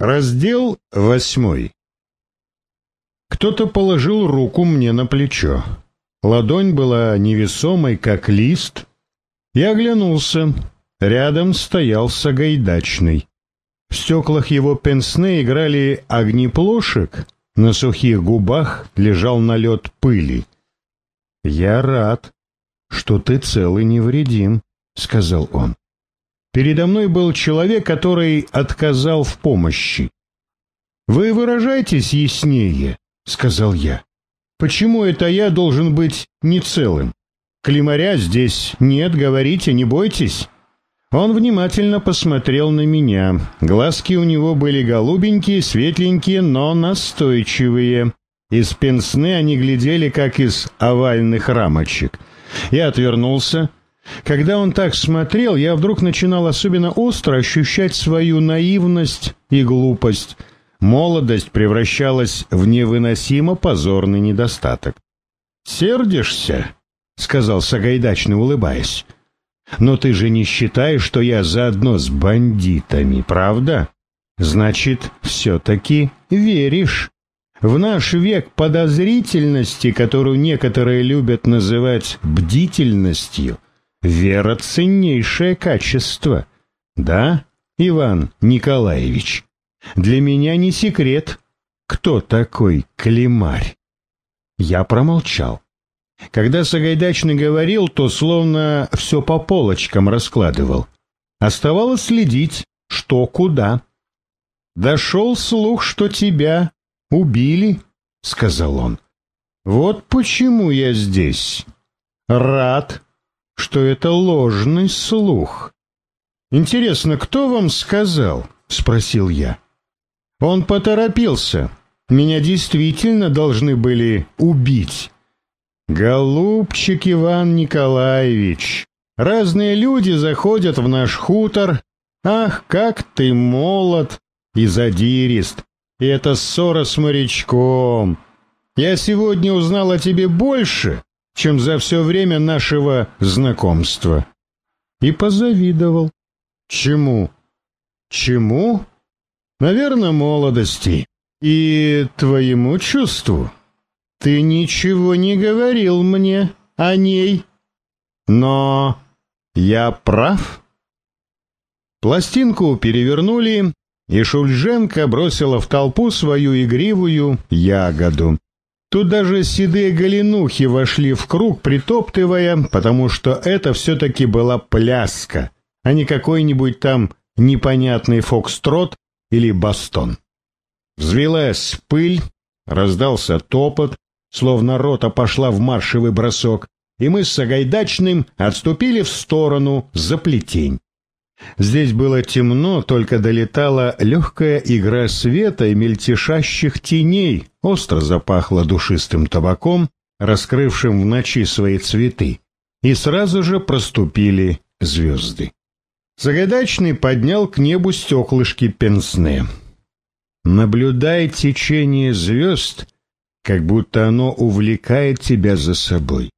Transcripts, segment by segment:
Раздел восьмой. Кто-то положил руку мне на плечо. Ладонь была невесомой, как лист. Я оглянулся. Рядом стоял Сагайдачный. В стеклах его пенсне играли огни плошек, на сухих губах лежал налет пыли. «Я рад, что ты цел и невредим», — сказал он. Передо мной был человек, который отказал в помощи. «Вы выражайтесь яснее», — сказал я. «Почему это я должен быть не целым? Климаря здесь нет, говорите, не бойтесь». Он внимательно посмотрел на меня. Глазки у него были голубенькие, светленькие, но настойчивые. Из пенсны они глядели, как из овальных рамочек. Я отвернулся, когда он так смотрел, я вдруг начинал особенно остро ощущать свою наивность и глупость. Молодость превращалась в невыносимо позорный недостаток. «Сердишься?» — сказал Сагайдачный, улыбаясь. «Но ты же не считаешь, что я заодно с бандитами, правда? Значит, все-таки веришь». В наш век подозрительности, которую некоторые любят называть бдительностью, Вера — ценнейшее качество. Да, Иван Николаевич? Для меня не секрет, кто такой Климарь. Я промолчал. Когда Сагайдачный говорил, то словно все по полочкам раскладывал. Оставалось следить, что куда. «Дошел слух, что тебя убили», — сказал он. «Вот почему я здесь. Рад, что это ложный слух. «Интересно, кто вам сказал?» — спросил я. Он поторопился. Меня действительно должны были убить. Голубчик Иван Николаевич, разные люди заходят в наш хутор. Ах, как ты молод и задирист. И это ссора с морячком. Я сегодня узнал о тебе больше, чем за все время нашего знакомства. И позавидовал. Чему? Чему? Наверное, молодости. И твоему чувству. Ты ничего не говорил мне о ней. Но я прав? Пластинку перевернули, и Шульженко бросила в толпу свою игривую ягоду. Тут даже седые голенухи вошли в круг, притоптывая, потому что это все-таки была пляска, а не какой-нибудь там непонятный фокстрот или бастон. Взвелась пыль, раздался топот, словно рота пошла в маршевый бросок, и мы с Сагайдачным отступили в сторону за плетень. Здесь было темно, только долетала легкая игра света и мельтешащих теней, остро запахло душистым табаком, раскрывшим в ночи свои цветы, и сразу же проступили звезды. Загадачный поднял к небу стеклышки пенсне. «Наблюдай течение звезд, как будто оно увлекает тебя за собой.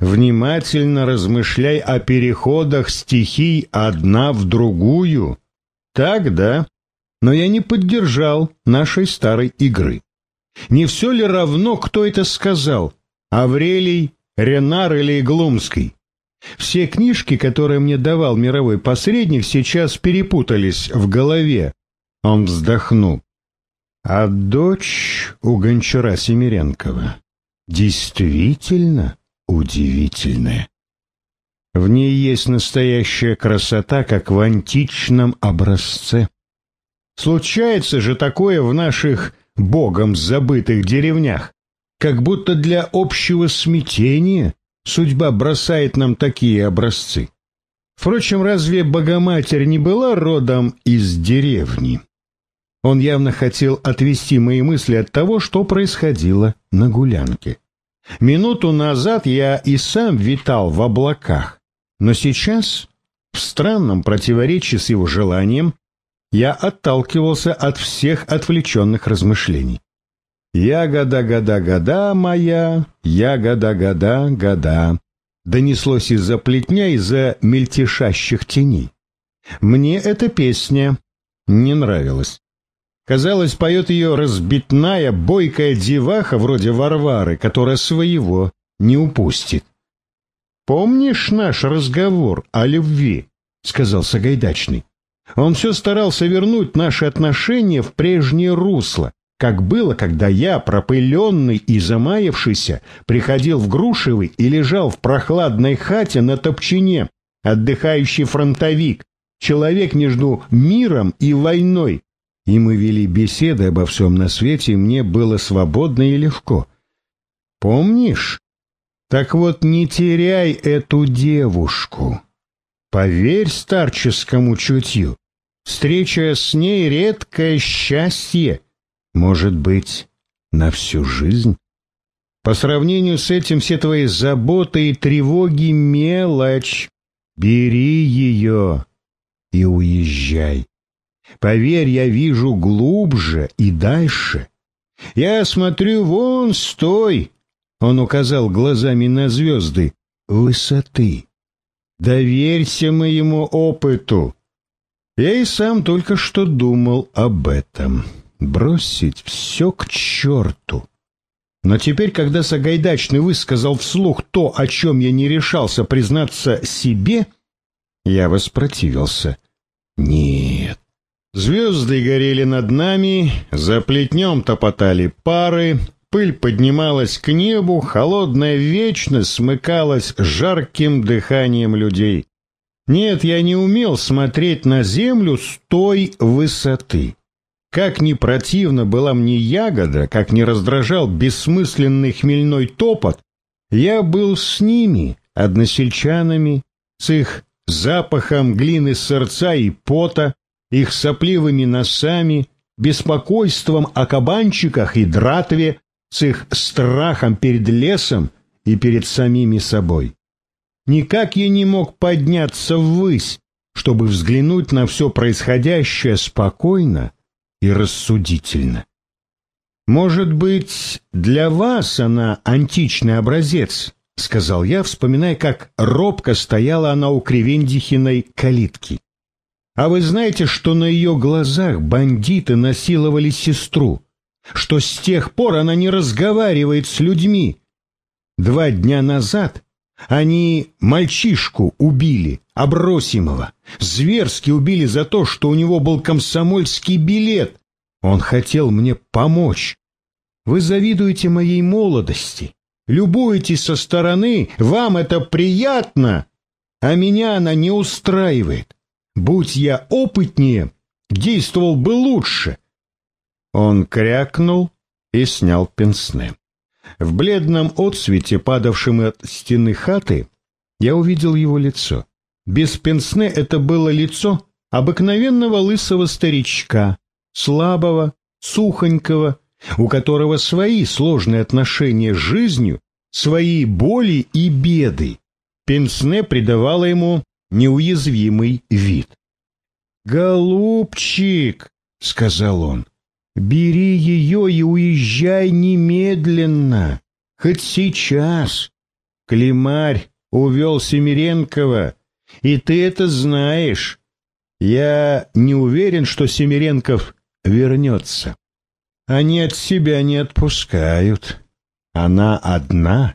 Внимательно размышляй о переходах стихий одна в другую. Так, да? Но я не поддержал нашей старой игры. Не все ли равно, кто это сказал? Аврелий, Ренар или Глумский? Все книжки, которые мне давал мировой посредник, сейчас перепутались в голове. Он вздохнул. А дочь у Гончара Семиренкова действительно удивительное. В ней есть настоящая красота, как в античном образце. Случается же такое в наших богом забытых деревнях, как будто для общего смятения судьба бросает нам такие образцы. Впрочем, разве Богоматерь не была родом из деревни? Он явно хотел отвести мои мысли от того, что происходило на гулянке. Минуту назад я и сам витал в облаках, но сейчас, в странном противоречии с его желанием, я отталкивался от всех отвлеченных размышлений. «Ягода-года-года моя, ягода-года-года», донеслось из-за плетня, из-за мельтешащих теней. Мне эта песня не нравилась. Казалось, поет ее разбитная, бойкая деваха вроде Варвары, которая своего не упустит. «Помнишь наш разговор о любви?» — сказал Сагайдачный. Он все старался вернуть наши отношения в прежнее русло, как было, когда я, пропыленный и замаявшийся, приходил в Грушевый и лежал в прохладной хате на топчине, отдыхающий фронтовик, человек между миром и войной. И мы вели беседы обо всем на свете, и мне было свободно и легко. Помнишь? Так вот, не теряй эту девушку. Поверь старческому чутью. Встреча с ней — редкое счастье. Может быть, на всю жизнь? По сравнению с этим все твои заботы и тревоги — мелочь. Бери ее и уезжай. Поверь, я вижу глубже и дальше. Я смотрю вон с той, он указал глазами на звезды, высоты. Доверься моему опыту. Я и сам только что думал об этом. Бросить все к черту. Но теперь, когда Сагайдачный высказал вслух то, о чем я не решался признаться себе, я воспротивился. Нет. Звезды горели над нами, за плетнем топотали пары, пыль поднималась к небу, холодная вечность смыкалась жарким дыханием людей. Нет, я не умел смотреть на землю с той высоты. Как ни противно была мне ягода, как ни раздражал бессмысленный хмельной топот, я был с ними, односельчанами, с их запахом глины сердца и пота, их сопливыми носами, беспокойством о кабанчиках и дратве, с их страхом перед лесом и перед самими собой. Никак я не мог подняться ввысь, чтобы взглянуть на все происходящее спокойно и рассудительно. Может быть, для вас она античный образец, — сказал я, вспоминая, как робко стояла она у Кривендихиной калитки. А вы знаете, что на ее глазах бандиты насиловали сестру, что с тех пор она не разговаривает с людьми. Два дня назад они мальчишку убили, Обросимого, зверски убили за то, что у него был комсомольский билет. Он хотел мне помочь. Вы завидуете моей молодости, любуетесь со стороны, вам это приятно, а меня она не устраивает. Будь я опытнее, действовал бы лучше. Он крякнул и снял пенсне. В бледном отсвете, падавшем от стены хаты, я увидел его лицо. Без пенсне это было лицо обыкновенного лысого старичка, слабого, сухонького, у которого свои сложные отношения с жизнью, свои боли и беды. Пенсне придавало ему неуязвимый вид. «Голубчик», — сказал он, — «бери ее и уезжай немедленно, хоть сейчас. Климарь увел Семиренкова, и ты это знаешь. Я не уверен, что Семиренков вернется. Они от себя не отпускают. Она одна,